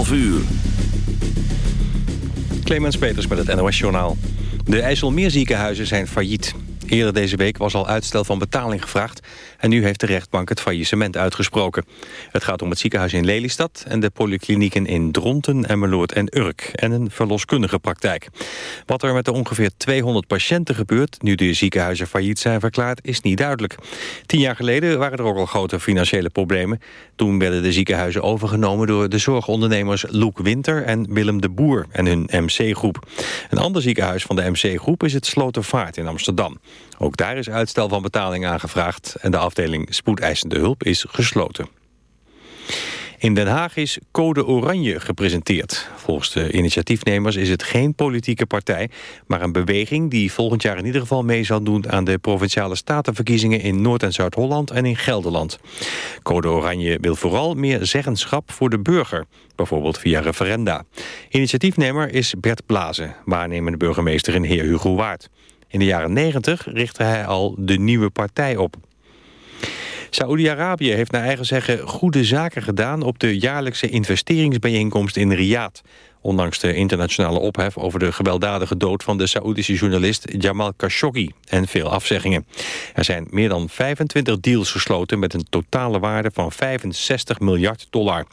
11 uur. Clemens Peters met het NOS Journaal. De IJsselmeerziekenhuizen zijn failliet. Eerder deze week was al uitstel van betaling gevraagd... en nu heeft de rechtbank het faillissement uitgesproken. Het gaat om het ziekenhuis in Lelystad... en de polyklinieken in Dronten, Emmeloord en Urk... en een verloskundige praktijk. Wat er met de ongeveer 200 patiënten gebeurt... nu de ziekenhuizen failliet zijn verklaard, is niet duidelijk. Tien jaar geleden waren er ook al grote financiële problemen. Toen werden de ziekenhuizen overgenomen door de zorgondernemers Loek Winter... en Willem de Boer en hun MC-groep. Een ander ziekenhuis van de MC-groep is het Slotervaart in Amsterdam. Ook daar is uitstel van betaling aangevraagd... en de afdeling spoedeisende hulp is gesloten. In Den Haag is Code Oranje gepresenteerd. Volgens de initiatiefnemers is het geen politieke partij... maar een beweging die volgend jaar in ieder geval mee zal doen... aan de Provinciale Statenverkiezingen in Noord- en Zuid-Holland en in Gelderland. Code Oranje wil vooral meer zeggenschap voor de burger. Bijvoorbeeld via referenda. Initiatiefnemer is Bert Blazen, waarnemende burgemeester in Heer Hugo Waard. In de jaren 90 richtte hij al de nieuwe partij op. Saoedi-Arabië heeft naar eigen zeggen goede zaken gedaan... op de jaarlijkse investeringsbijeenkomst in Riyadh. Ondanks de internationale ophef over de gewelddadige dood... van de Saoedische journalist Jamal Khashoggi en veel afzeggingen. Er zijn meer dan 25 deals gesloten... met een totale waarde van 65 miljard dollar.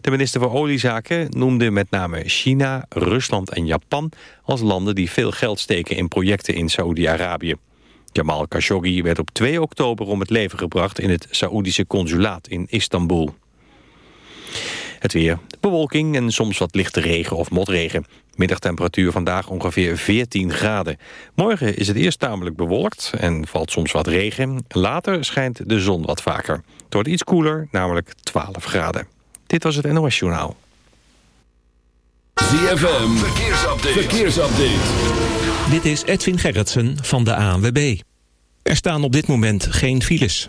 De minister voor Oliezaken noemde met name China, Rusland en Japan... als landen die veel geld steken in projecten in Saoedi-Arabië. Jamal Khashoggi werd op 2 oktober om het leven gebracht... in het Saoedische consulaat in Istanbul. Het weer. Bewolking en soms wat lichte regen of motregen. Middagtemperatuur vandaag ongeveer 14 graden. Morgen is het eerst tamelijk bewolkt en valt soms wat regen. Later schijnt de zon wat vaker. Het wordt iets koeler, namelijk 12 graden. Dit was het NOS Journaal. ZFM, verkeersupdate. verkeersupdate. Dit is Edwin Gerritsen van de ANWB. Er staan op dit moment geen files.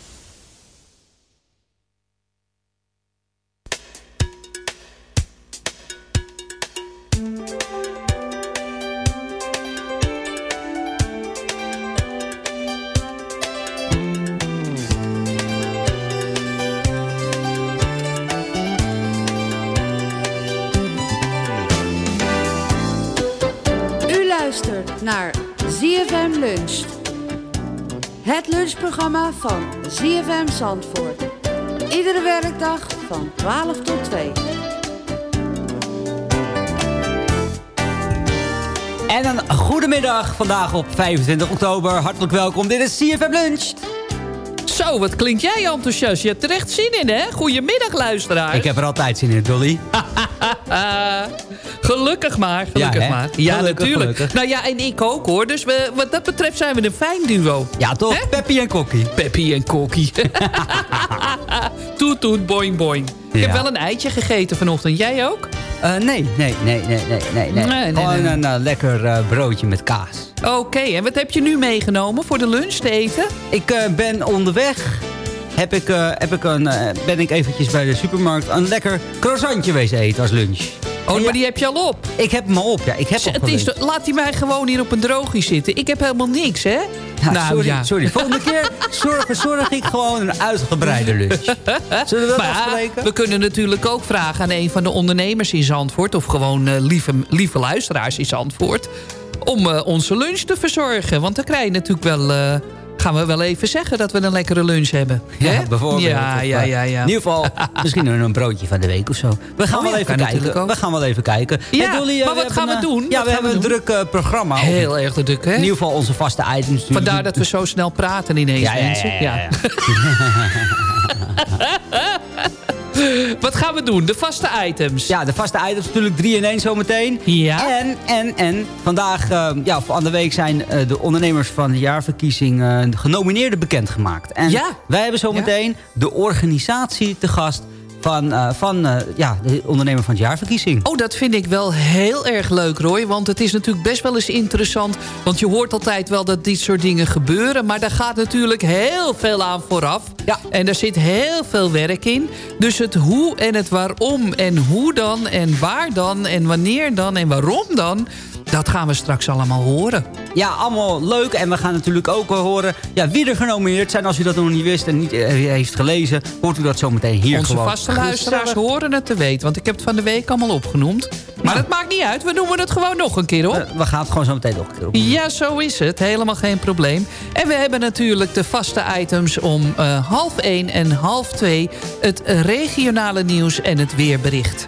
ZFM Zandvoort. Iedere werkdag van 12 tot 2. En een goedemiddag vandaag op 25 oktober. Hartelijk welkom. Dit is CFM Lunch. Zo, wat klink jij enthousiast. Je hebt er echt zin in, hè? Goedemiddag, luisteraars. Ik heb er altijd zin in, Dolly. Ah, gelukkig maar, gelukkig Ja, maar. Ja, Gelukkig, natuurlijk. gelukkig. Nou ja, en ik ook, hoor. Dus we, wat dat betreft zijn we een fijn duo. Ja, toch? Hè? Peppy en Kokkie. Peppy en Kokkie. toet, toet, boing, boing. Ik heb wel een eitje gegeten vanochtend. Jij ook? Eh, nee, nee, nee, nee, nee, nee. nee. Nee, nee, Gewoon nee. een eh, lekker eh, broodje met kaas. Oké, en wat heb je nu meegenomen voor de lunch te eten? Ik eh, ben onderweg. Heb ik, eh, heb ik een, eh, ben ik eventjes bij de supermarkt een lekker croissantje wezen eten als lunch. Oh, Ja. maar die heb je al op. Ik heb hem al op, ja. Ik heb Z- Het is, laat die mij gewoon hier op een droogje zitten. Ik heb helemaal niks, hè? Ja, nou sorry, ja. sorry. Volgende keer zorg, verzorg ik gewoon een uitgebreide lunch. Zullen we dat Maar afspreken? we kunnen natuurlijk ook vragen aan een van de ondernemers in Zandvoort... of gewoon eh, lieve, lieve luisteraars in Zandvoort... om onze lunch te verzorgen. Want dan krijg je natuurlijk wel... gaan we wel even zeggen dat we een lekkere lunch hebben. Ja, bijvoorbeeld. Ja, ja, eh, ja, ja. In ieder geval, misschien een broodje van de week of zo. We gaan Oh wel even kijken. We gaan wel even kijken. Ja, Hey, Dolly, eh, maar wat gaan we een, doen? Ja, we hebben een druk eh, programma. Heel erg druk, hè? In ieder geval onze vaste items. Vandaar dat we zo snel praten ineens, mensen. ja, ja, ja. Wat gaan we doen? De vaste items. Ja, de vaste items natuurlijk 3 in 1 zometeen. Ja. En, en, en vandaag, eh, ja, van de week zijn eh, de ondernemers van de jaarverkiezing eh genomineerden bekendgemaakt. En Ja. wij hebben zometeen de organisatie te gast van, eh, van eh, ja, de ondernemer van het jaarverkiezing. Oh, dat vind ik wel heel erg leuk, Roy. Want het is natuurlijk best wel eens interessant. Want je hoort altijd wel dat dit soort dingen gebeuren. Maar daar gaat natuurlijk heel veel aan vooraf. Ja. En daar zit heel veel werk in. Dus het hoe en het waarom en hoe dan en waar dan en wanneer dan en waarom dan... dat gaan we straks allemaal horen. Ja, allemaal leuk. En we gaan natuurlijk ook wel horen ja, wie er genomineerd zijn. Als u dat nog niet wist en niet eh, heeft gelezen, hoort u dat zometeen hier Onze gewoon. vaste luisteraars horen het te weten. Want ik heb het van de week allemaal opgenoemd. Maar dat maakt niet uit. We noemen het gewoon nog een keer op. Eh, we gaan het gewoon zo meteen nog een keer op. Ja, zo is het. Helemaal geen probleem. En we hebben natuurlijk de vaste items om eh, half één en half twee... het regionale nieuws en het weerbericht.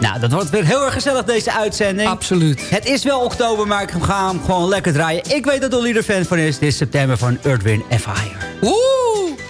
Nou, dat wordt weer heel erg gezellig deze uitzending. Absoluut. Het is wel oktober, maar ik ga hem gewoon lekker draaien. Ik weet dat Dolly er fan van is. Dit is september van Earth, Wind Fire. Woe!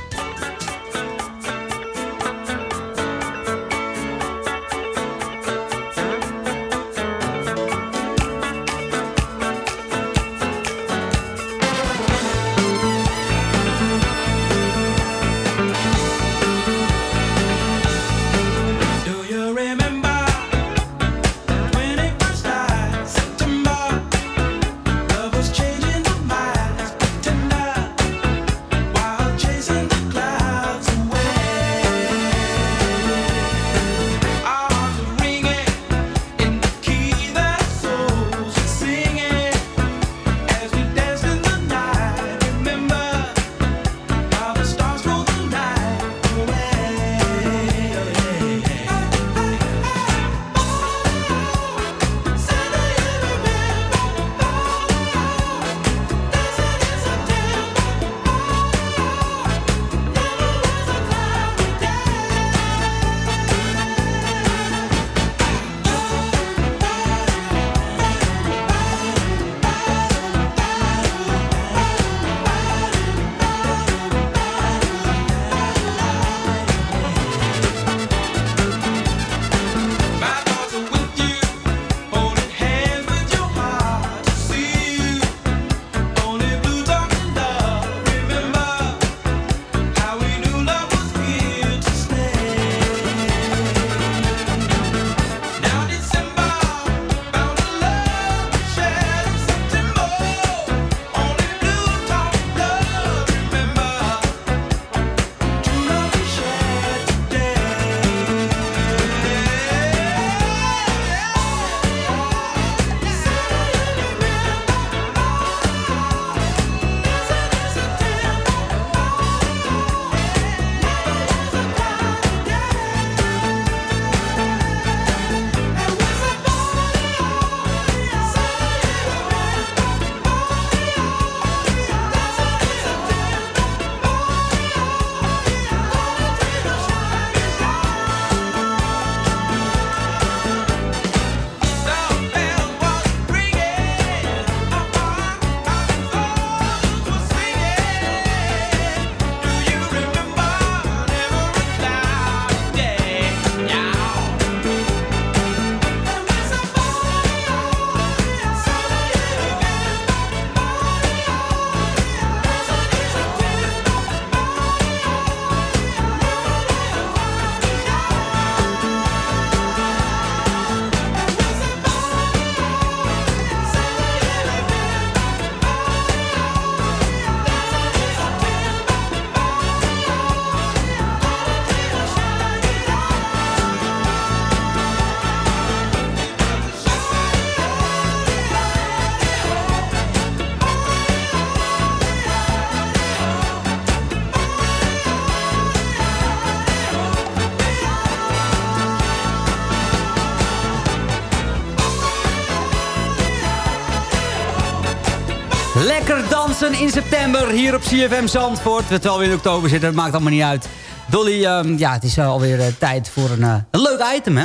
In september hier op CFM Zandvoort. Terwijl we in oktober zitten, maakt allemaal niet uit. Dolly, ehm, ja, het is eh, alweer eh, tijd voor een, eh, een leuk item, hè?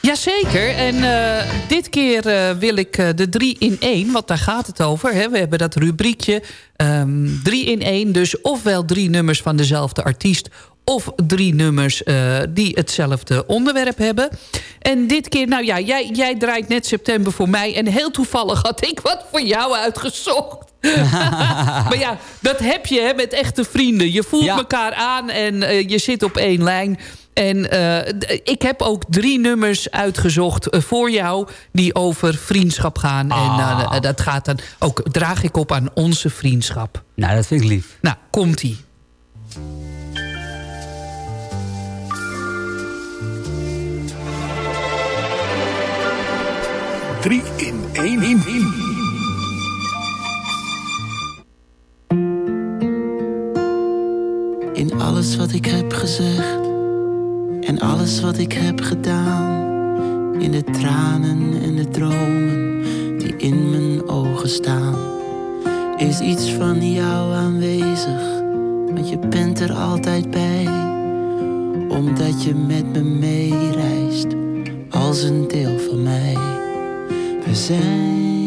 Jazeker, en dit keer wil ik de 3 in 1, want daar gaat het over. Hè? We hebben dat rubriekje 3 in 1, dus ofwel drie nummers van dezelfde artiest... of drie nummers eh, die hetzelfde onderwerp hebben. En dit keer, nou ja, jij, jij draait net september voor mij... en heel toevallig had ik wat voor jou uitgezocht. maar ja, dat heb je hè, met echte vrienden. Je voelt Ja. elkaar aan en eh, je zit op één lijn... En eh, ik heb ook drie nummers uitgezocht voor jou... die over vriendschap gaan. En Ah. dat gaat dan ook, draag ik op aan onze vriendschap. Nou, dat vind ik lief. Nou, komt-ie. Drie in één. In, in. In alles wat ik heb gezegd en alles wat ik heb gedaan. In de tranen en de dromen die in mijn ogen staan. Is iets van jou aanwezig, want je bent er altijd bij. Omdat je met me meereist, als een deel van mij. We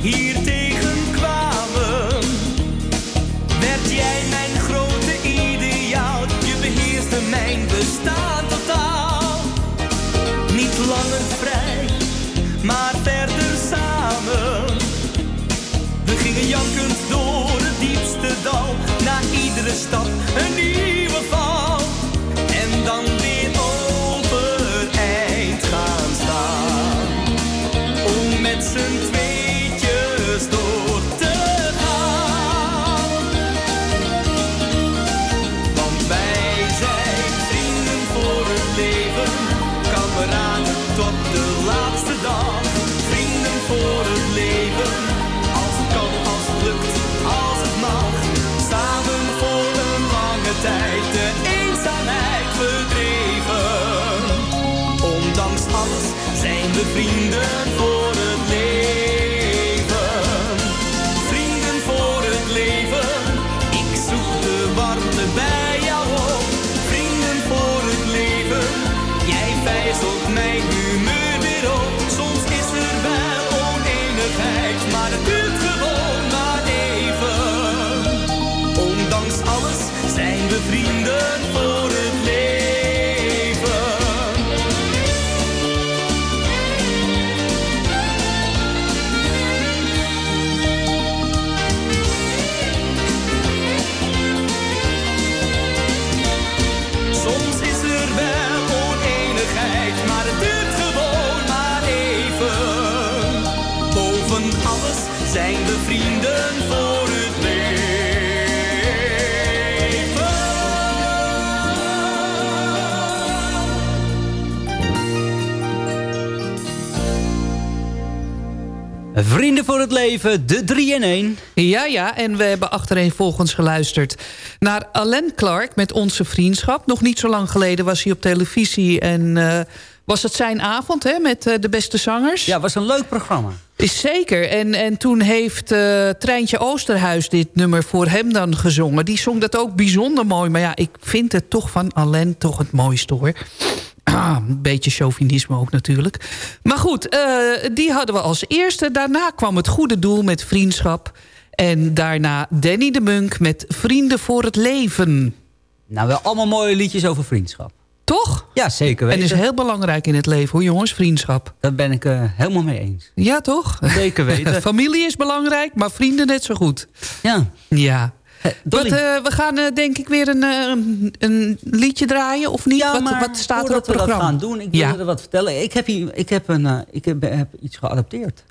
hier tegenkwamen, werd jij mijn grote ideaal. Je beheerste mijn bestaan totaal. Niet langer vrij, maar verder samen. We gingen jankend door het diepste dal, na iedere stap een nieuwe val. Vrienden voor het leven, de 3 in 1. Ja, ja, en we hebben achtereenvolgens geluisterd naar Alain Clark met Onze Vriendschap. Nog niet zo lang geleden was hij op televisie en eh, was het zijn avond hè, met eh, de beste zangers. Ja, was een leuk programma. Is zeker. En, en toen heeft eh, Treintje Oosterhuis dit nummer voor hem dan gezongen. Die zong dat ook bijzonder mooi. Maar ja, ik vind het toch van Alain toch het mooiste hoor. Ah, een beetje chauvinisme ook natuurlijk. Maar goed, eh, die hadden we als eerste. Daarna kwam het goede doel met vriendschap. En daarna Danny de Munk met Vrienden voor het Leven. Nou, wel allemaal mooie liedjes over vriendschap. Toch? Ja, zeker En weten. is heel belangrijk in het leven hoor jongens, vriendschap. Daar ben ik eh, helemaal mee eens. Ja toch? Zeker weten. Familie is belangrijk, maar vrienden net zo goed. Ja. Ja. Wat, eh, we gaan eh, denk ik weer een, eh, een, een liedje draaien, of niet? Ja, wat, maar wat staat er op het we dat programma? gaan doen, ik wil er wat vertellen. Ik heb, hier, ik heb, een, eh, ik heb, heb iets geadopteerd.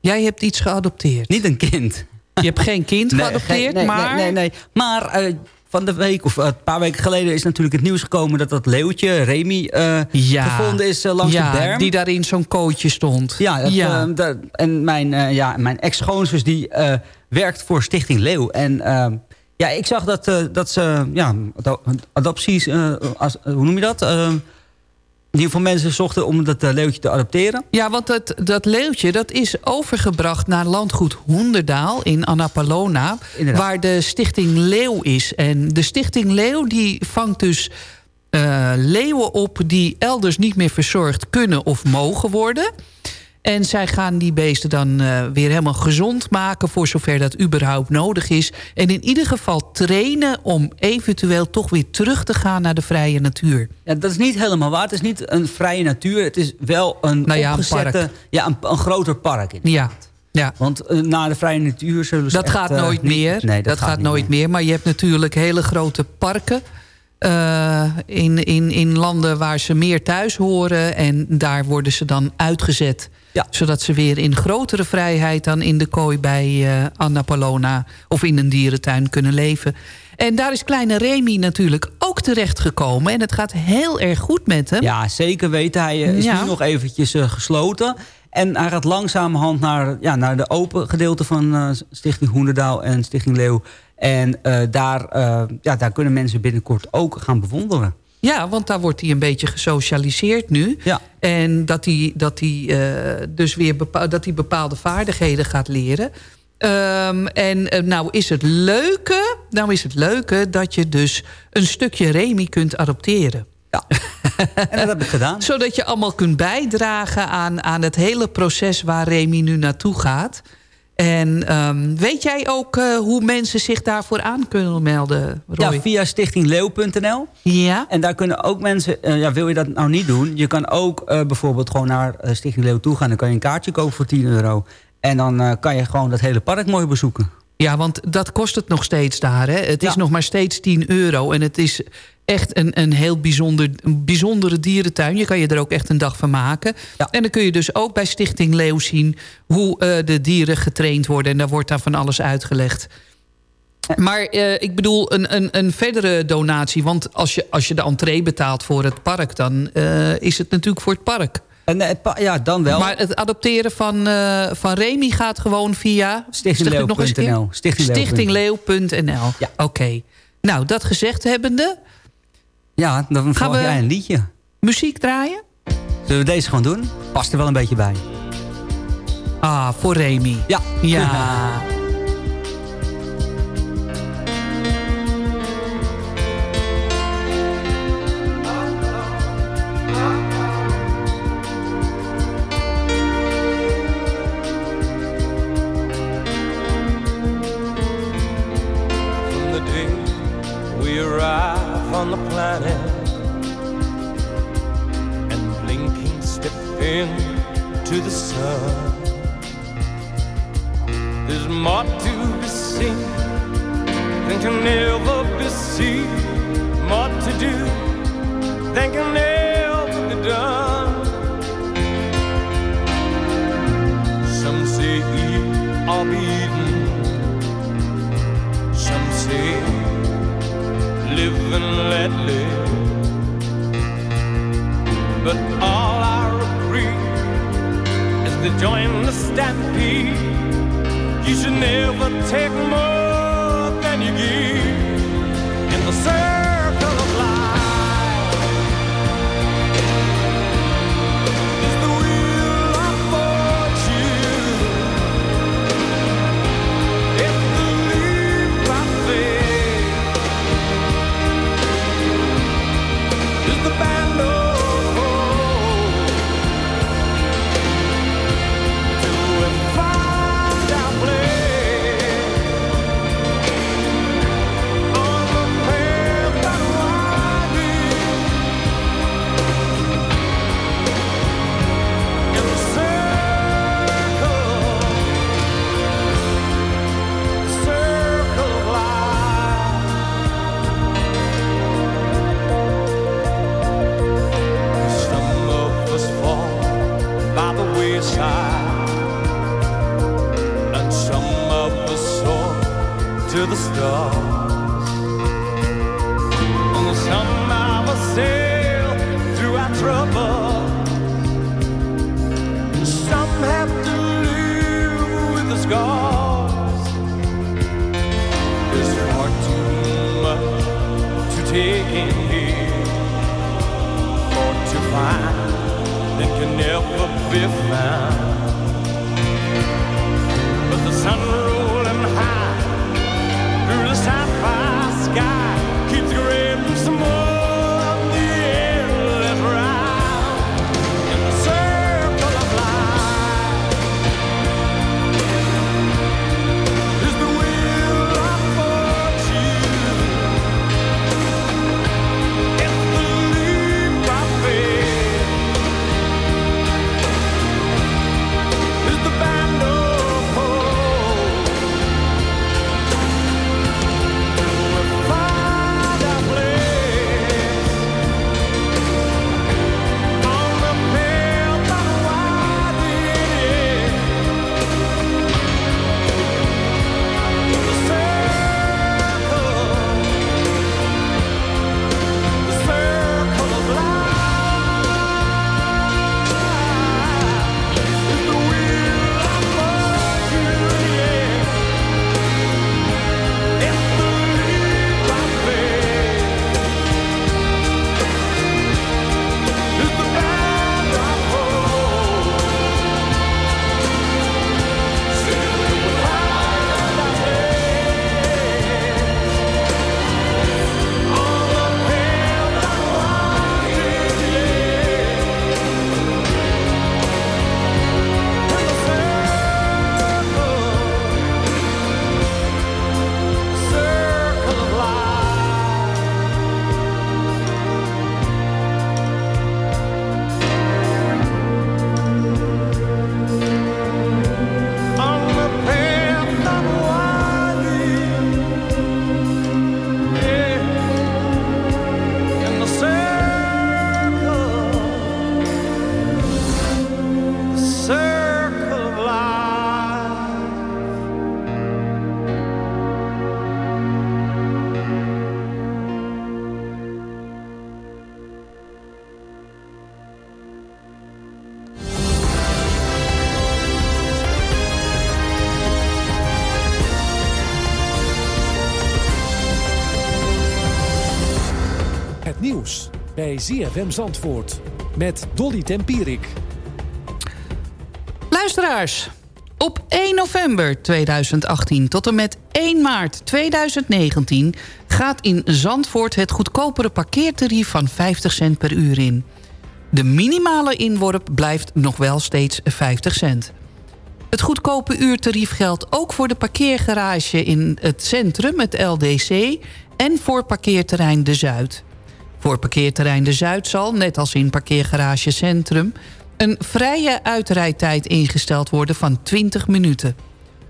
Jij hebt iets geadopteerd. Niet een kind. Je hebt geen kind Nee, geadopteerd, geen- nee, maar... Nee, nee, nee. Maar eh, van de week, of eh, een paar weken geleden... is natuurlijk het nieuws gekomen dat dat leeuwtje, Remy... eh, Ja. gevonden is eh, langs ja, de berm. die daar in zo'n kootje stond. Ja, dat, ja. dat- en mijn, ja, mijn ex-schoonzus die werkt voor Stichting Leeuw. En eh, ja, ik zag dat, dat ze ja, ado- adopties, als, hoe noem je dat? Ieder geval mensen zochten om dat eh, leeuwtje te adopteren. Ja, want dat, dat leeuwtje dat is overgebracht naar landgoed Hoenderdaal in Annapolona. Inderdaad. Waar de Stichting Leeuw is. En de Stichting Leeuw die vangt dus eh, leeuwen op... die elders niet meer verzorgd kunnen of mogen worden. En zij gaan die beesten dan eh, weer helemaal gezond maken... voor zover dat überhaupt nodig is. En in ieder geval trainen om eventueel toch weer terug te gaan... naar de vrije natuur. Ja, dat is niet helemaal waar. Het is niet een vrije natuur. Het is wel een Nou ja, een opgezette... park. ja, een, een groter park. In. Ja, ja. Want eh, naar de vrije natuur zullen ze Dat echt, gaat nooit meer. Nee, dat, gaat, nooit meer. Maar je hebt natuurlijk hele grote parken. eh, in, in, in landen waar ze meer thuis horen. En daar worden ze dan uitgezet. Ja. Zodat ze weer in grotere vrijheid dan in de kooi bij eh Annapolona... of in een dierentuin kunnen leven. En daar is kleine Remy natuurlijk ook terechtgekomen. En het gaat heel erg goed met hem. Ja, zeker weten. Hij eh, is Ja. nu nog eventjes eh, gesloten. En hij gaat langzamerhand naar, ja, naar de open gedeelte van Stichting Hoenderdaal en Stichting Leeuw. En daar, ja, daar kunnen mensen binnenkort ook gaan bewonderen. Ja, want daar wordt hij een beetje gesocialiseerd nu. Ja. En dat hij, dat hij, eh, dus weer bepa dat hij bepaalde vaardigheden gaat leren. Ehm, en eh, nou is het leuke, nou is het leuke dat je dus een stukje Remy kunt adopteren. Ja, en dat heb ik gedaan. Zodat je allemaal kunt bijdragen aan, aan het hele proces waar Remy nu naartoe gaat. En ehm, weet jij ook eh, hoe mensen zich daarvoor aan kunnen melden, Roy? Ja, via stichtingleeuw.nl. Ja? En daar kunnen ook mensen, eh, ja, wil je dat nou niet doen? Je kan ook eh, bijvoorbeeld gewoon naar Stichting Leeuw toe gaan. Dan kan je een kaartje kopen voor 10 euro. En dan kan je gewoon dat hele park mooi bezoeken. Ja, want dat kost het nog steeds daar. Hè? Het is nog maar steeds 10 euro. En het is echt een, een heel bijzonder, een bijzondere dierentuin. Je kan je er ook echt een dag van maken. En dan kun je dus ook bij Stichting Leeuw zien... hoe uh, de dieren getraind worden. En daar wordt daar van alles uitgelegd. Maar uh, ik bedoel, een, een, een verdere donatie... want als je, als je de entree betaalt voor het park... dan uh, is het natuurlijk voor het park. En, het ja, dan wel. Maar het adopteren van, uh, van Remy gaat gewoon via... Stichtingleeuw.nl Stichtingleeuw.nl ja. Oké. Okay. Nou, dat gezegd hebbende... Ja, dan gaan we jij een liedje. Muziek draaien? Zullen we deze gewoon doen? Past er wel een beetje bij. Ah, voor Remy. Ja. Ja. planet and blinking step into the sun. There's more to be seen than can ever be seen, more to do than can ever be done. Some say eat or be eaten, live and let live. But all I agree is to join the stampede. You should never take more than you give in the circle ZFM Zandvoort met Dolly Tempierik. Luisteraars, op 1 november 2018 tot en met 1 maart 2019... gaat in Zandvoort het goedkopere parkeertarief van 50 cent per uur in. De minimale inworp blijft nog wel steeds 50 cent. Het goedkope uurtarief geldt ook voor de parkeergarage in het centrum, het LDC... en voor parkeerterrein De Zuid. Voor parkeerterrein De Zuid zal, net als in parkeergarage Centrum... een vrije uitrijdtijd ingesteld worden van 20 minuten.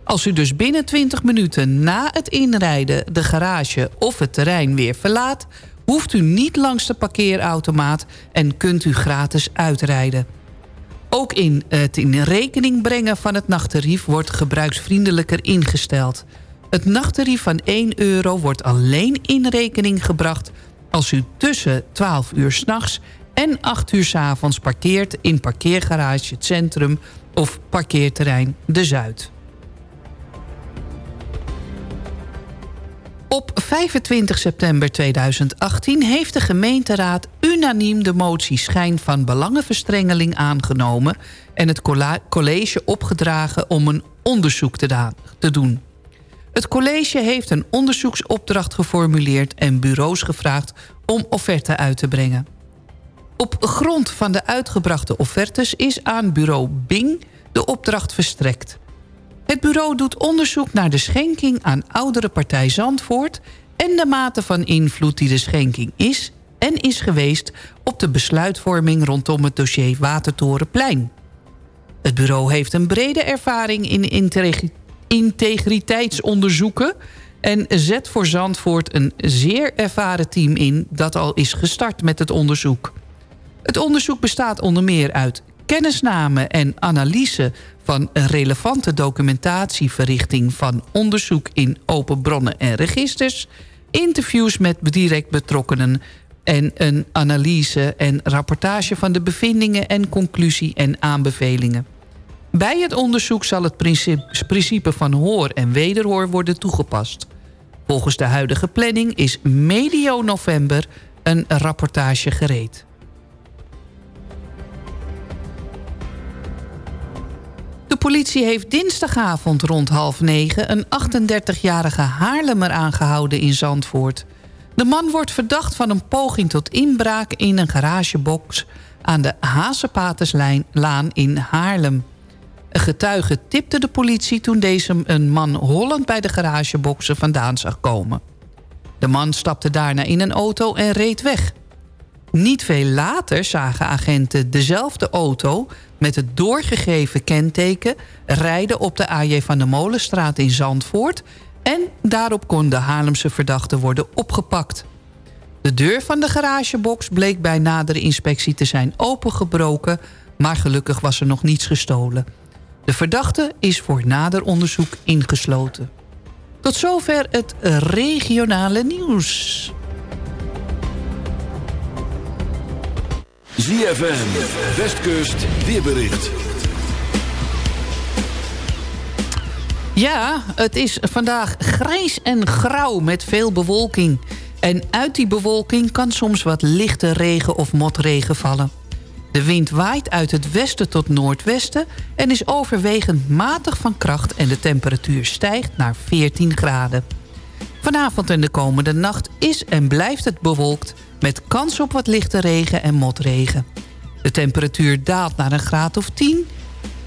Als u dus binnen 20 minuten na het inrijden de garage of het terrein weer verlaat... hoeft u niet langs de parkeerautomaat en kunt u gratis uitrijden. Ook in het in rekening brengen van het nachttarief wordt gebruiksvriendelijker ingesteld. Het nachttarief van 1 euro wordt alleen in rekening gebracht... als u tussen 12 uur s'nachts en 8 uur s avonds parkeert... in parkeergarage Het Centrum of parkeerterrein De Zuid. Op 25 september 2018 heeft de gemeenteraad unaniem de motie schijn van belangenverstrengeling aangenomen en het college opgedragen om een onderzoek te doen. Het college heeft een onderzoeksopdracht geformuleerd en bureaus gevraagd om offerten uit te brengen. Op grond van de uitgebrachte offertes is aan bureau Bing de opdracht verstrekt. Het bureau doet onderzoek naar de schenking aan oudere partij Zandvoort... en de mate van invloed die de schenking is en is geweest... op de besluitvorming rondom het dossier Watertorenplein. Het bureau heeft een brede ervaring in integriteitsonderzoeken... en zet voor Zandvoort een zeer ervaren team in... dat al is gestart met het onderzoek. Het onderzoek bestaat onder meer uit kennisname en analyse van relevante documentatieverrichting van onderzoek in open bronnen en registers, interviews met direct betrokkenen en een analyse en rapportage van de bevindingen en conclusie en aanbevelingen. Bij het onderzoek zal het principe van hoor en wederhoor worden toegepast. Volgens de huidige planning is medio november een rapportage gereed. De politie heeft dinsdagavond rond half negen... een 38-jarige Haarlemmer aangehouden in Zandvoort. De man wordt verdacht van een poging tot inbraak in een garagebox... aan de Hazenpaterslaan in Haarlem. Een getuige tipte de politie toen deze een man hollend... bij de garageboxen vandaan zag komen. De man stapte daarna in een auto en reed weg. Niet veel later zagen agenten dezelfde auto met het doorgegeven kenteken... rijden op de AJ van de Molenstraat in Zandvoort... en daarop kon de Haarlemse verdachte worden opgepakt. De deur van de garagebox bleek bij nadere inspectie te zijn opengebroken... maar gelukkig was er nog niets gestolen. De verdachte is voor nader onderzoek ingesloten. Tot zover het regionale nieuws. ZFM, Westkust, weerbericht. Ja, het is vandaag grijs en grauw met veel bewolking. En uit die bewolking kan soms wat lichte regen of motregen vallen. De wind waait uit het westen tot noordwesten... en is overwegend matig van kracht en de temperatuur stijgt naar 14 graden. Vanavond en de komende nacht is en blijft het bewolkt met kans op wat lichte regen en motregen. De temperatuur daalt naar een graad of 10.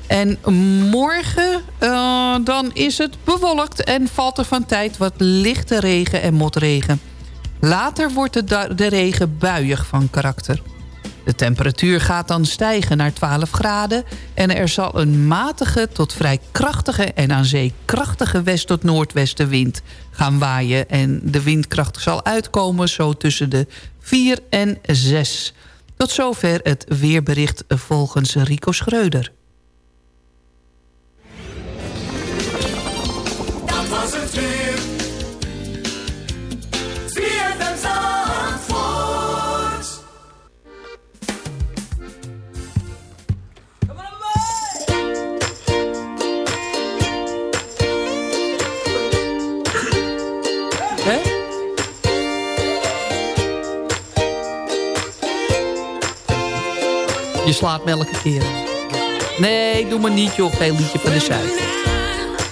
En morgen uh, dan is het bewolkt en valt er van tijd wat lichte regen en motregen. Later wordt de, de regen buiig van karakter. De temperatuur gaat dan stijgen naar 12 graden... en er zal een matige tot vrij krachtige en aan zee krachtige west- tot noordwestenwind gaan waaien. En de windkracht zal uitkomen zo tussen de 4 en 6. Tot zover het weerbericht volgens Rico Schreuder. Slaat me elke keer. Nee, doe maar niet, joh. Geen liedje van de Zuid.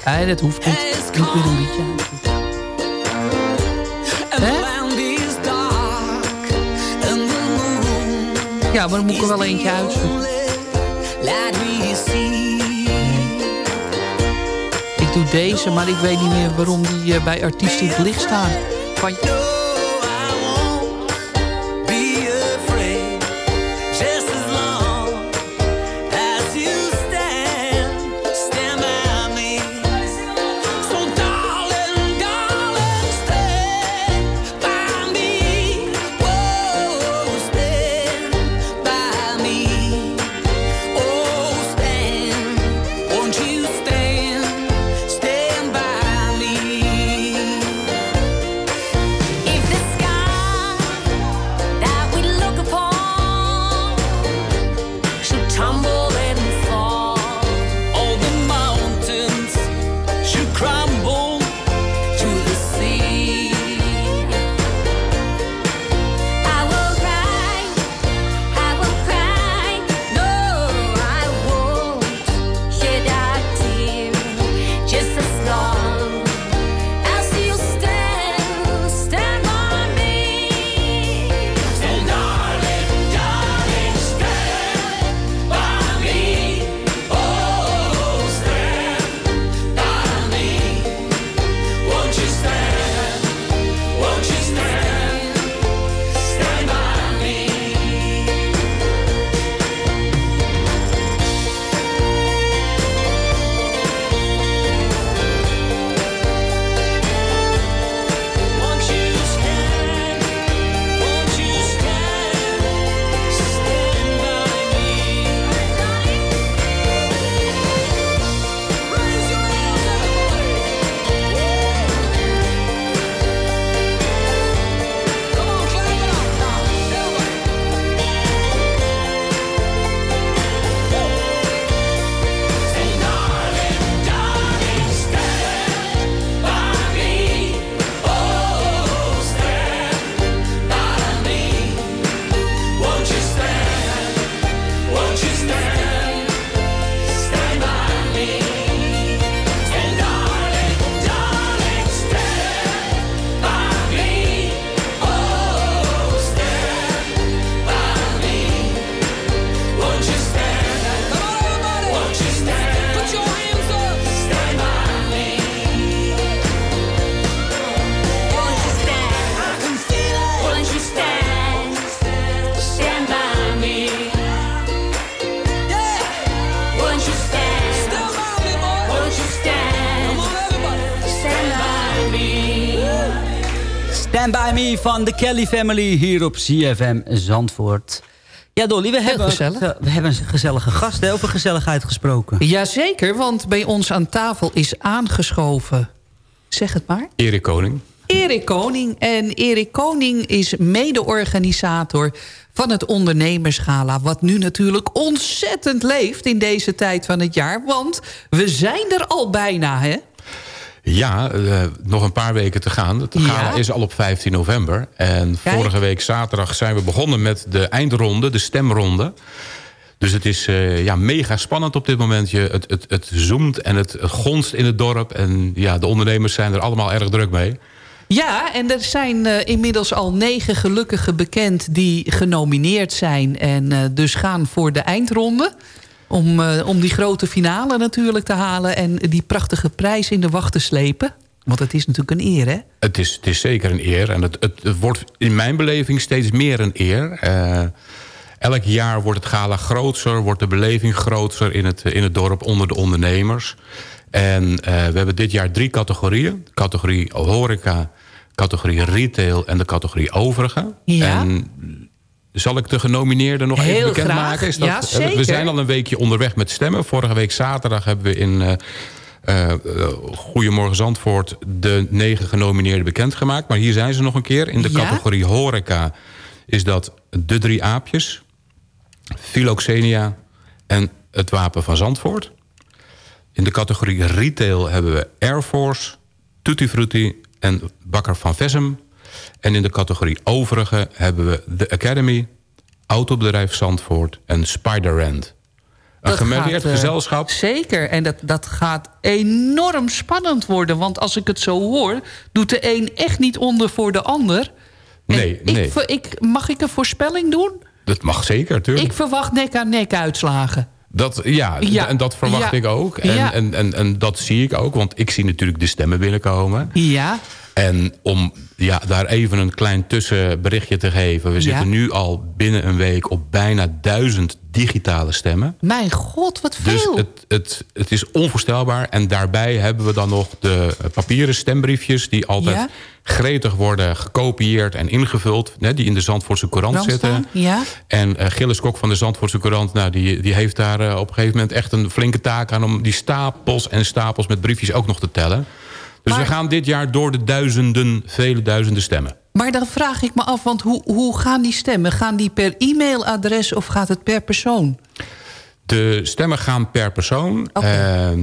Nee, dat hoeft niet. Niet meer een liedje. Hè? Ja, maar dan moet ik er wel eentje uitzoeken. Ik doe deze, maar ik weet niet meer waarom die eh, bij artiesten in het licht staan. Van... van de Kelly Family hier op CFM Zandvoort. Ja, Dolly, we hebben, gezellig. we hebben een gezellige gast, hè, over gezelligheid gesproken. Jazeker, want bij ons aan tafel is aangeschoven... Zeg het maar. Erik Koning. Erik Koning. En Erik Koning is mede-organisator van het ondernemerschala... wat nu natuurlijk ontzettend leeft in deze tijd van het jaar. Want we zijn er al bijna, hè? Ja, eh, nog een paar weken te gaan. Het gala Ja. is al op 15 november. En Kijk. vorige week zaterdag zijn we begonnen met de eindronde, de stemronde. Dus het is eh, ja, mega spannend op dit moment. Je, het, het, het zoomt en het, het gonst in het dorp. En ja, de ondernemers zijn er allemaal erg druk mee. Ja, en er zijn eh, inmiddels al negen gelukkigen bekend... die genomineerd zijn en dus gaan voor de eindronde... Om, eh, om die grote finale natuurlijk te halen... en die prachtige prijs in de wacht te slepen. Want het is natuurlijk een eer, hè? Het is, het is zeker een eer. En het, het, het wordt in mijn beleving steeds meer een eer. Eh, elk jaar wordt het gala groter, wordt de beleving groter in het, in het dorp onder de ondernemers. En eh, we hebben dit jaar drie categorieën. Categorie horeca, categorie retail en de categorie overige. Ja. En zal ik de genomineerden nog Heel even bekendmaken? Is dat, Ja, we- zeker. We zijn al een weekje onderweg met stemmen. Vorige week zaterdag hebben we in eh, eh, Goedemorgen Zandvoort... de negen genomineerden bekendgemaakt. Maar hier zijn ze nog een keer. In de Ja? categorie horeca is dat de drie aapjes... Philoxenia en het Wapen van Zandvoort. In de categorie retail hebben we Air Force, Tutti Frutti en Bakker van Vessem. En in de categorie overige hebben we The Academy, Autobedrijf Zandvoort en Spiderrand. Een Dat gemerveerd gaat, eh, gezelschap. Zeker, en dat, dat gaat enorm spannend worden. Want als ik het zo hoor, doet de een echt niet onder voor de ander. En Nee. Ik, mag ik een voorspelling doen? Dat mag zeker, tuurlijk. Ik verwacht nek-aan-nek uitslagen. Dat, ja, Ja. en dat verwacht Ja. ik ook. En, Ja. en, en, en dat zie ik ook, want ik zie natuurlijk de stemmen binnenkomen. Ja. En om ja, daar even een klein tussenberichtje te geven. We Ja. zitten nu al binnen een week op bijna duizend digitale stemmen. Mijn god, wat Dus veel. het, het, het is onvoorstelbaar. En daarbij hebben we dan nog de papieren stembriefjes... die altijd Ja. gretig worden gekopieerd en ingevuld... Die in de Zandvoortse Courant zitten. Ja. En eh, Gilles Kok van de Zandvoortse Courant... Nou, die, die heeft daar eh, op een gegeven moment echt een flinke taak aan... om die stapels en stapels met briefjes ook nog te tellen. Dus Maar- we gaan dit jaar door de duizenden, vele duizenden stemmen. Maar dan vraag ik me af, want hoe, hoe gaan die stemmen? Gaan die per e-mailadres of gaat het per persoon? De stemmen gaan per persoon. Eh, eh,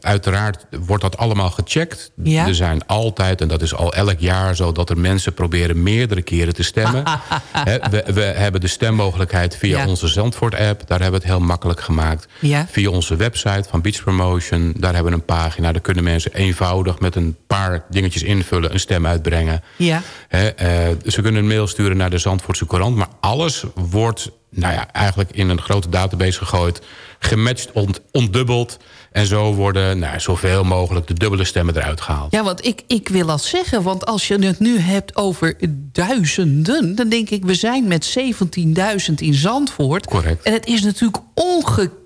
uiteraard wordt dat allemaal gecheckt. Ja. Er zijn altijd, en dat is al elk jaar zo... dat er mensen proberen meerdere keren te stemmen. We, we hebben de stemmogelijkheid via Ja. onze Zandvoort-app. Daar hebben we het heel makkelijk gemaakt. Ja. Via onze website van Beach Promotion. Daar hebben we een pagina. Daar kunnen mensen eenvoudig met een paar dingetjes invullen... een stem uitbrengen. Eh, ze kunnen een mail sturen naar de Zandvoortse Courant. Maar alles wordt nou ja, eigenlijk in een grote database gegooid. Gematcht, ont, ontdubbeld. En zo worden nou, zoveel mogelijk de dubbele stemmen eruit gehaald. Ja, want ik, ik wil al zeggen, want als je het nu hebt over duizenden... dan denk ik, we zijn met 17.000 in Zandvoort. Correct. En het is natuurlijk ongekend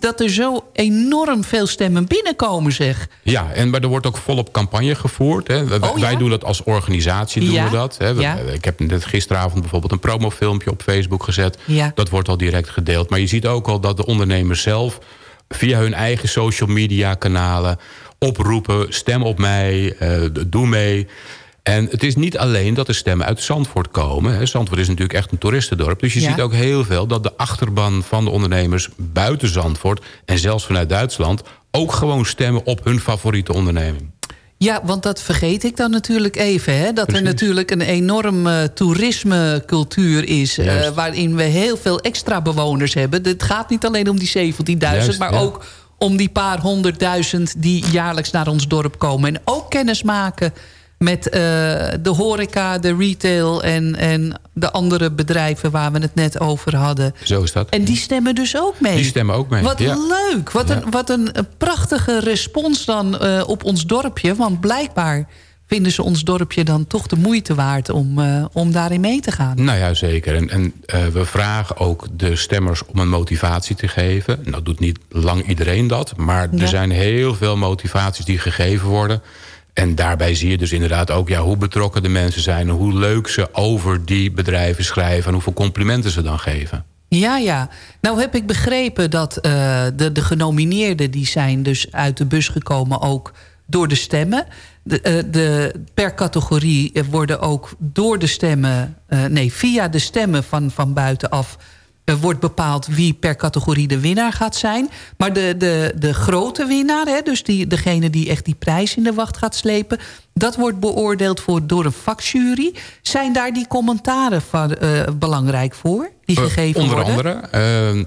dat er zo enorm veel stemmen binnenkomen, zeg. Ja, en maar er wordt ook volop campagne gevoerd. Hè. Wij- Oh, ja? Wij doen dat als organisatie, doen Ja, we dat. Hè. Ja. Ik heb net gisteravond bijvoorbeeld een promofilmpje op Facebook gezet. Ja. Dat wordt al direct gedeeld. Maar je ziet ook al dat de ondernemers zelf... via hun eigen social media kanalen oproepen... stem op mij, eh, doe mee... En het is niet alleen dat de stemmen uit Zandvoort komen. hè. Zandvoort is natuurlijk echt een toeristendorp. Dus je Ja. ziet ook heel veel dat de achterban van de ondernemers... buiten Zandvoort en zelfs vanuit Duitsland... ook gewoon stemmen op hun favoriete onderneming. Ja, want dat vergeet ik dan natuurlijk even. Hè? Dat er natuurlijk een enorm eh, toerismecultuur is... eh, waarin we heel veel extra bewoners hebben. Het gaat niet alleen om die 17.000, Juist, maar ja. ook om die paar honderdduizend... die jaarlijks naar ons dorp komen. En ook kennis maken met eh, de horeca, de retail... En, en de andere bedrijven waar we het net over hadden. Zo is dat. En die stemmen dus ook mee. Die stemmen ook mee, Wat ja. leuk. Wat, een, wat een, een prachtige respons dan eh, op ons dorpje. Want blijkbaar vinden ze ons dorpje dan toch de moeite waard... om, eh, om daarin mee te gaan. Nou ja, zeker. En, en eh, we vragen ook de stemmers om een motivatie te geven. Nou doet niet lang iedereen dat. Maar Ja. er zijn heel veel motivaties die gegeven worden. En daarbij zie je dus inderdaad ook ja, hoe betrokken de mensen zijn... en hoe leuk ze over die bedrijven schrijven... en hoeveel complimenten ze dan geven. Ja, ja. Nou heb ik begrepen dat eh, de, de genomineerden... die zijn dus uit de bus gekomen ook door de stemmen. De, eh, de, per categorie eh, worden ook door de stemmen... nee, via de stemmen van, van buitenaf... wordt bepaald wie per categorie de winnaar gaat zijn. Maar de, de, de grote winnaar, hè, dus die, degene die echt die prijs in de wacht gaat slepen... dat wordt beoordeeld voor, door een vakjury. Zijn daar die commentaren van, eh, belangrijk voor? Die Eh, gegeven onder worden? andere. eh,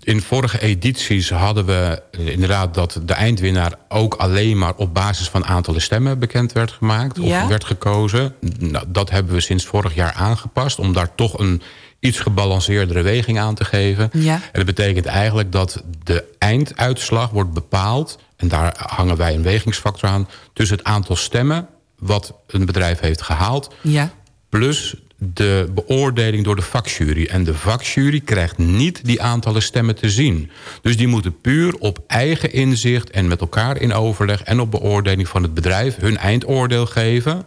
in vorige edities hadden we inderdaad dat de eindwinnaar ook alleen maar op basis van aantallen stemmen bekend werd gemaakt. Ja. Of werd gekozen. Nou, dat hebben we sinds vorig jaar aangepast om daar toch een iets gebalanceerdere weging aan te geven. Ja. En dat betekent eigenlijk dat de einduitslag wordt bepaald... en daar hangen wij een wegingsfactor aan... tussen het aantal stemmen wat een bedrijf heeft gehaald... Ja. plus de beoordeling door de vakjury. En de vakjury krijgt niet die aantallen stemmen te zien. Dus die moeten puur op eigen inzicht en met elkaar in overleg... en op beoordeling van het bedrijf hun eindoordeel geven...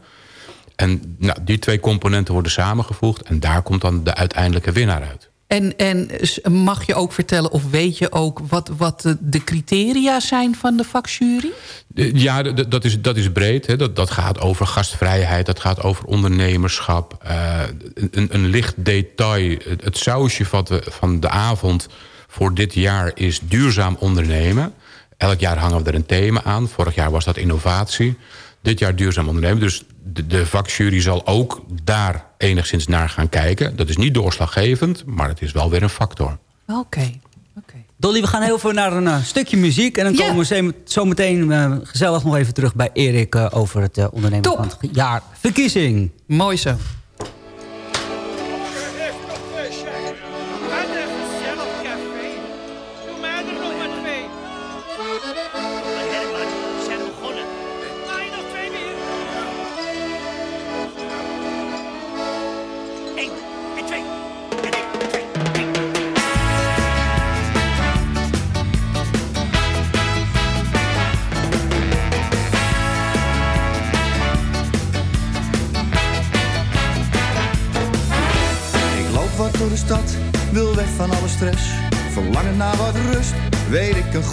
En nou, die twee componenten worden samengevoegd... en daar komt dan de uiteindelijke winnaar uit. En, en mag je ook vertellen of weet je ook wat, wat de, criteria zijn van de vakjury? Eh, Ja, dat is, dat is breed. Hè. Dat, dat gaat over gastvrijheid, dat gaat over ondernemerschap. Eh, een, een licht detail, het, het sausje van de, van de avond voor dit jaar is duurzaam ondernemen. Elk jaar hangen we er een thema aan. Vorig jaar was dat innovatie dit jaar duurzaam ondernemen. Dus de, de vakjury zal ook daar enigszins naar gaan kijken. Dat is niet doorslaggevend, maar het is wel weer een factor. Oké. Okay. Dolly, we gaan heel veel naar een eh, stukje muziek. En dan komen we zometeen uh, gezellig nog even terug bij Erik... Eh, over het ondernemen van het jaarverkiezing. Mooi zo.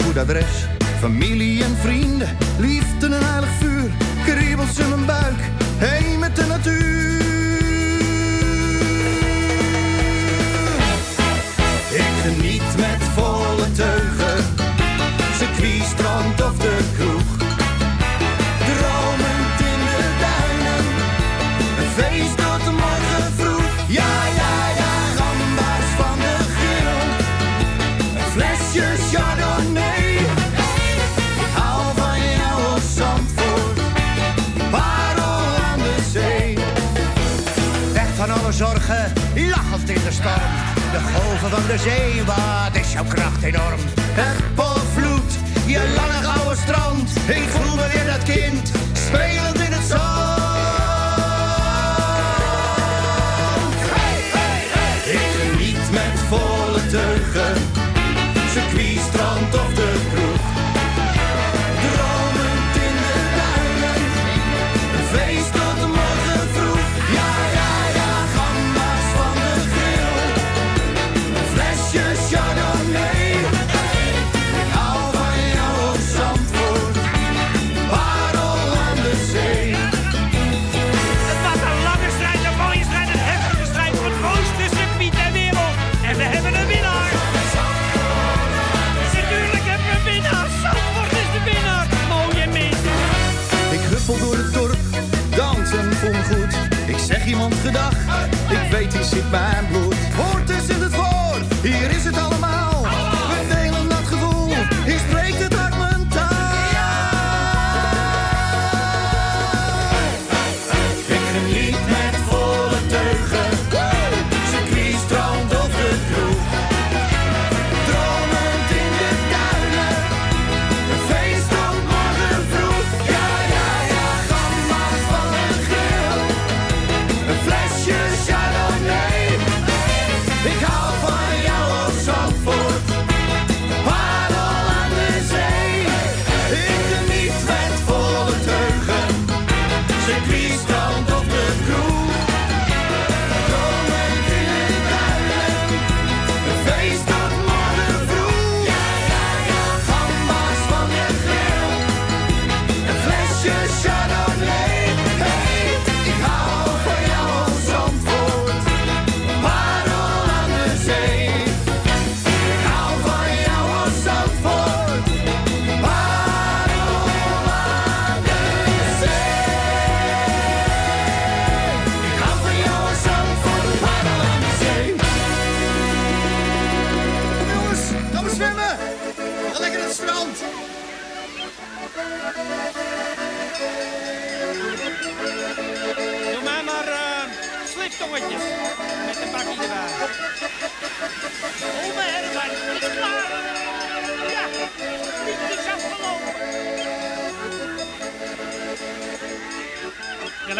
goed adres. Familie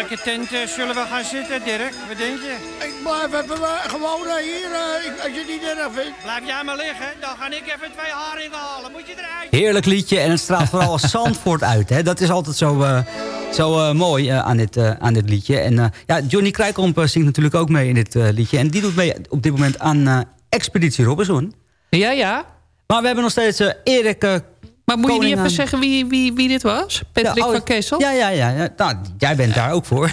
welke tent eh, zullen we gaan zitten, Dirk? Wat denk je? Ik blijf even eh, gewoon eh, hier, als je het niet erg vindt. Blijf jij maar liggen, dan ga ik even twee haringen halen. Moet je eruit? Heerlijk liedje en het straalt vooral als Zandvoort uit. Hè? Dat is altijd zo, zo mooi aan, dit, aan dit liedje. En ja, Johnny Krijkomp zingt natuurlijk ook mee in dit liedje. En die doet mee op dit moment aan Expeditie Robinson. Ja, ja. Maar we hebben nog steeds Erik maar moet je niet even aan- zeggen wie, wie, wie dit was? Patrick Ja, oh, van Kessel? Ja, ja, ja. ja. Nou, jij bent daar ook voor.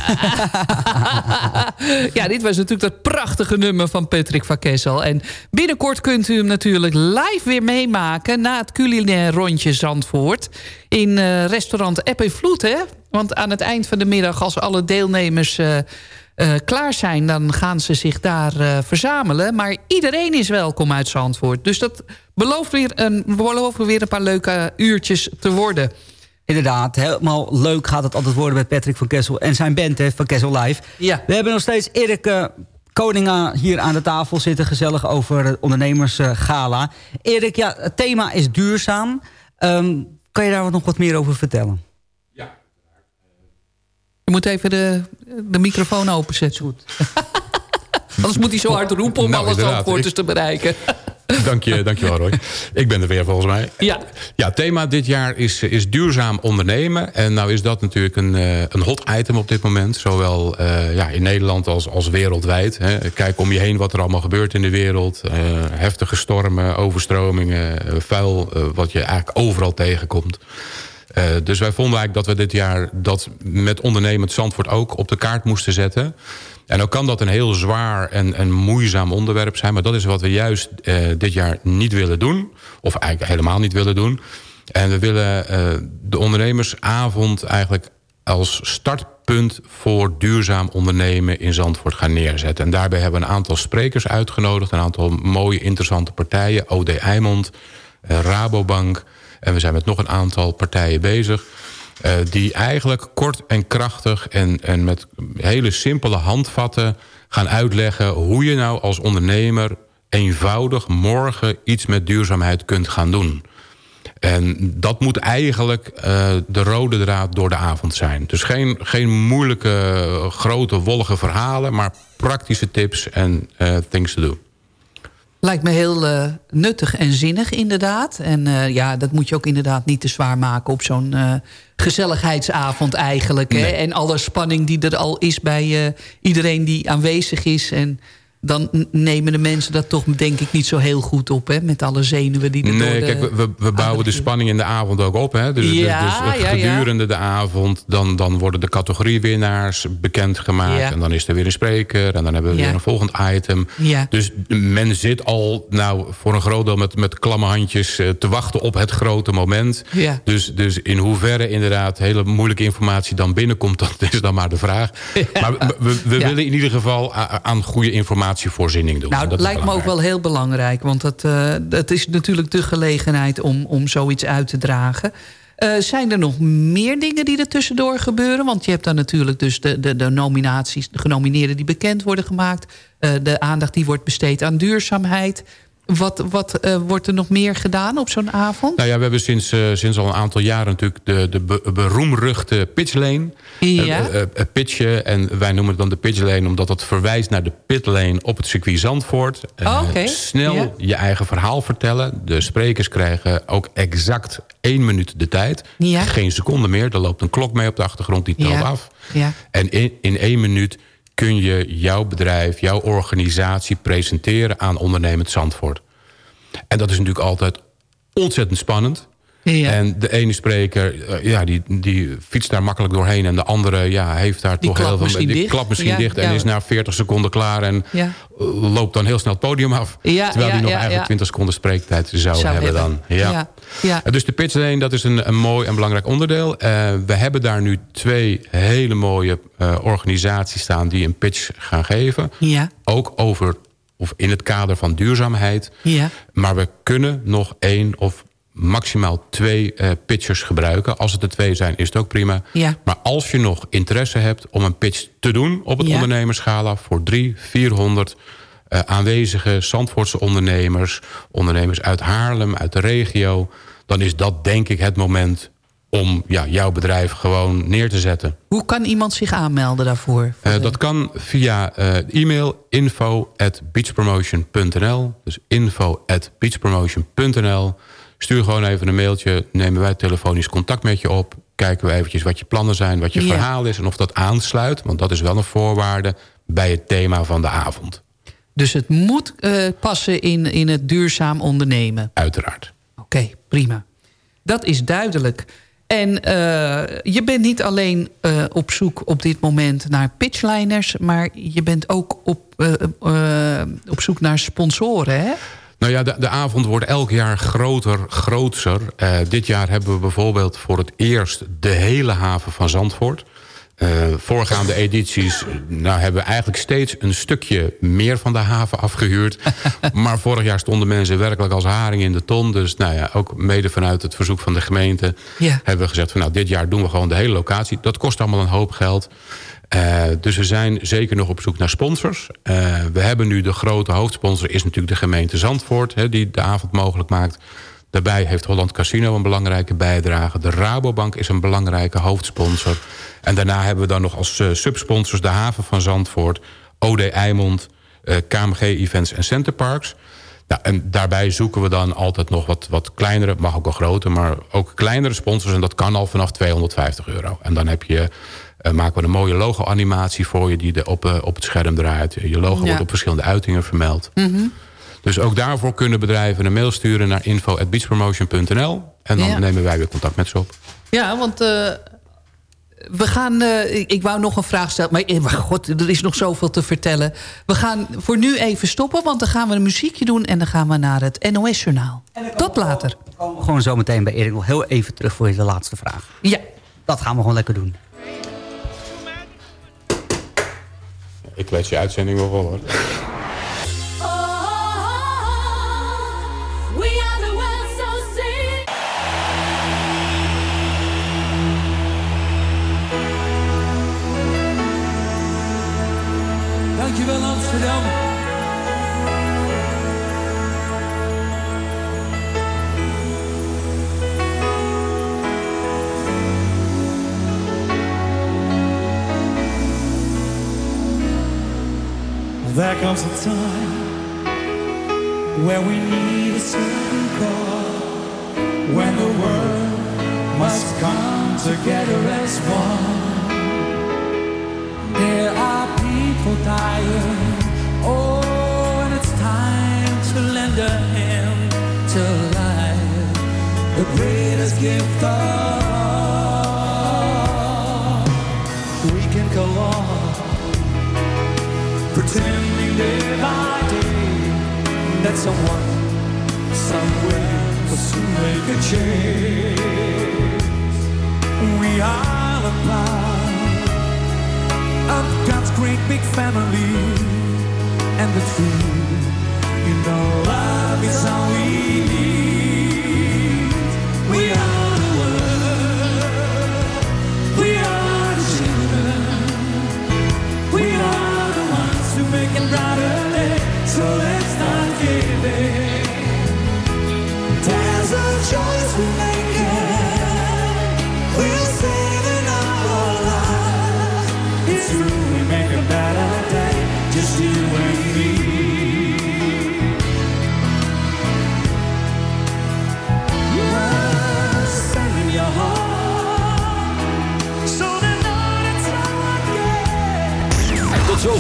ja, dit was natuurlijk dat prachtige nummer van Patrick van Kessel. En binnenkort kunt u hem natuurlijk live weer meemaken... na het culinair rondje Zandvoort. In eh, restaurant App en Vloed, hè? Want aan het eind van de middag, als alle deelnemers... eh, eh, klaar zijn, dan gaan ze zich daar eh, verzamelen. Maar iedereen is welkom uit Zandvoort. Dus dat belooft weer een, beloven weer een paar leuke uurtjes te worden. Inderdaad, helemaal leuk gaat het altijd worden met Patrick van Kessel en zijn band hè, van Kessel Live. Ja. We hebben nog steeds Erik eh, Koninga hier aan de tafel zitten, gezellig over het ondernemersgala. Erik, ja, het thema is duurzaam. Ehm, kan je daar nog wat meer over vertellen? Je moet even de, de microfoon openzetten. Goed. Anders moet hij zo hard roepen om Nou, alle inderdaad. Zandvoorters Ik- te bereiken. Dank je, dank je wel, Roy. Ik ben er weer volgens mij. Ja. Ja, thema dit jaar is, is duurzaam ondernemen. En nou is dat natuurlijk een, eh, een hot item op dit moment. Zowel eh, ja, in Nederland als, als wereldwijd. Hè. Kijk om je heen wat er allemaal gebeurt in de wereld. Eh, heftige stormen, overstromingen, vuil... wat je eigenlijk overal tegenkomt. Eh, dus wij vonden eigenlijk dat we dit jaar dat met ondernemend Zandvoort ook op de kaart moesten zetten. En ook kan dat een heel zwaar en, en moeizaam onderwerp zijn. Maar dat is wat we juist eh, dit jaar niet willen doen. Of eigenlijk helemaal niet willen doen. En we willen eh, de ondernemersavond eigenlijk als startpunt voor duurzaam ondernemen in Zandvoort gaan neerzetten. En daarbij hebben we een aantal sprekers uitgenodigd. Een aantal mooie interessante partijen. OD Eimond, Rabobank. En we zijn met nog een aantal partijen bezig. eh, die eigenlijk kort en krachtig en, en met hele simpele handvatten gaan uitleggen... hoe je nou als ondernemer eenvoudig morgen iets met duurzaamheid kunt gaan doen. En dat moet eigenlijk eh, de rode draad door de avond zijn. Dus geen, geen moeilijke, grote, wollige verhalen... maar praktische tips en eh, things to do. Lijkt me heel eh, nuttig en zinnig inderdaad. En eh, ja, dat moet je ook inderdaad niet te zwaar maken... op zo'n eh, gezelligheidsavond eigenlijk. Hè? En alle spanning die er al is bij iedereen die aanwezig is. En dan nemen de mensen dat toch denk ik niet zo heel goed op... Hè? met alle zenuwen die er door Nee, de... kijk, we- we, we bouwen de spanning in de avond ook op. Hè? Dus, dus- dus ja, ja. gedurende de avond dan, dan worden de categoriewinnaars bekendgemaakt. En dan is er weer een spreker. En dan hebben we weer een volgend item. Ja. Dus men zit al nou, voor een groot deel met, met klamme handjes eh, te wachten op het grote moment. Ja. Dus, dus in hoeverre inderdaad hele moeilijke informatie dan binnenkomt... dat is dan maar de vraag. Maar we, we, willen in ieder geval aan goede informatievoorziening doen. Nou, dat lijkt me ook wel heel belangrijk. Want dat, eh, dat is natuurlijk de gelegenheid om, om zoiets uit te dragen. Eh, zijn er nog meer dingen die er tussendoor gebeuren? Want je hebt dan natuurlijk dus de, de, de nominaties, de genomineerden die bekend worden gemaakt. eh, de aandacht die wordt besteed aan duurzaamheid. Wat, wat eh, wordt er nog meer gedaan op zo'n avond? Nou ja, we hebben sinds, eh, sinds al een aantal jaren natuurlijk de, de be- beroemruchte pitchlane. Ja. Eh, eh, eh, pitchen, en wij noemen het dan de pitchlane... omdat dat verwijst naar de pitlane op het circuit Zandvoort. Oh, oké. Snel Ja. je eigen verhaal vertellen. De sprekers krijgen ook exact één minuut de tijd. Ja. Geen seconde meer. Er loopt een klok mee op de achtergrond, die telt Ja. af. Ja. En in, in één minuut kun je jouw bedrijf, jouw organisatie presenteren aan ondernemend Zandvoort. En dat is natuurlijk altijd ontzettend spannend. Ja. En de ene spreker, eh, ja, die, die fietst daar makkelijk doorheen... en de andere ja, heeft daar Die toch heel veel... Die dicht. klapt misschien Ja, dicht en ja. is na 40 seconden klaar... en eh, loopt dan heel snel het podium af. Terwijl hij nog eigenlijk ja. 20 seconden spreektijd zou, Zou hebben, hebben. dan. Ja. Ja. Eh, Dus de pitch lane, dat is een, een mooi en belangrijk onderdeel. We hebben daar nu twee hele mooie organisaties staan... die een pitch gaan geven. Ja. Ook over, of in het kader van duurzaamheid. Ja. Maar we kunnen nog één of maximaal twee eh, pitchers gebruiken. Als het er twee zijn, is het ook prima. Ja. Maar als je nog interesse hebt om een pitch te doen... op het Ja. ondernemerschala voor drie, 400 eh, aanwezige Zandvoortse ondernemers... ondernemers uit Haarlem, uit de regio... dan is dat denk ik het moment om ja, jouw bedrijf gewoon neer te zetten. Hoe kan iemand zich aanmelden daarvoor? Eh, dat kan via e-mail info at beachpromotion.nl. Dus info at beachpromotion.nl. Stuur gewoon even een mailtje. Nemen wij telefonisch contact met je op. Kijken we eventjes wat je plannen zijn, wat je Ja. verhaal is... en of dat aansluit, want dat is wel een voorwaarde... bij het thema van de avond. Dus het moet eh, passen in, in het duurzaam ondernemen. Uiteraard. Oké, prima. Dat is duidelijk. En eh, je bent niet alleen eh, op zoek op dit moment naar pitchliners... maar je bent ook op, op zoek naar sponsoren, hè? Nou ja, de, de avond wordt elk jaar groter, grootser. Eh, dit jaar hebben we bijvoorbeeld voor het eerst de hele haven van Zandvoort. Eh, voorgaande edities nou, hebben we eigenlijk steeds een stukje meer van de haven afgehuurd. maar vorig jaar stonden mensen werkelijk als haring in de ton. Dus nou ja, ook mede vanuit het verzoek van de gemeente... Ja. hebben we gezegd van nou, dit jaar doen we gewoon de hele locatie. Dat kost allemaal een hoop geld. Eh, dus we zijn zeker nog op zoek naar sponsors. Eh, we hebben nu de grote hoofdsponsor is natuurlijk de gemeente Zandvoort... Hè, die de avond mogelijk maakt. Daarbij heeft Holland Casino een belangrijke bijdrage. De Rabobank is een belangrijke hoofdsponsor. En daarna hebben we dan nog als eh, subsponsors de haven van Zandvoort... OD Eimond, KMG Events en Centerparks... Nou, en daarbij zoeken we dan altijd nog wat, wat kleinere, mag ook wel grote... maar ook kleinere sponsors en dat kan al vanaf 250 euro. En dan heb je, maken we een mooie logo-animatie voor je... die de op, eh, op het scherm draait. Je logo Ja. wordt op verschillende uitingen vermeld. Mhm. Dus ook daarvoor kunnen bedrijven een mail sturen naar info.beachpromotion.nl. En dan Ja. nemen wij weer contact met ze op. Ja, want eh, we gaan... eh, ik, wou nog een vraag stellen, maar eh, maar god, er is nog zoveel te vertellen. We gaan voor nu even stoppen, want dan gaan we een muziekje doen... en dan gaan we naar het NOS-journaal. Tot later. Gewoon zo meteen bij Erik nog heel even terug voor de laatste vraag. Ja. Dat gaan we gewoon lekker doen. Ik lees je uitzending wel vol hoor. Sick. Dankjewel There comes a time where we need a certain call, when the world must come together as one. There are people dying. Oh, and it's time to lend a hand to life. The greatest gift of someone somewhere will soon make a change. We are the part of God's great big family, and the truth, you know, love is all we need.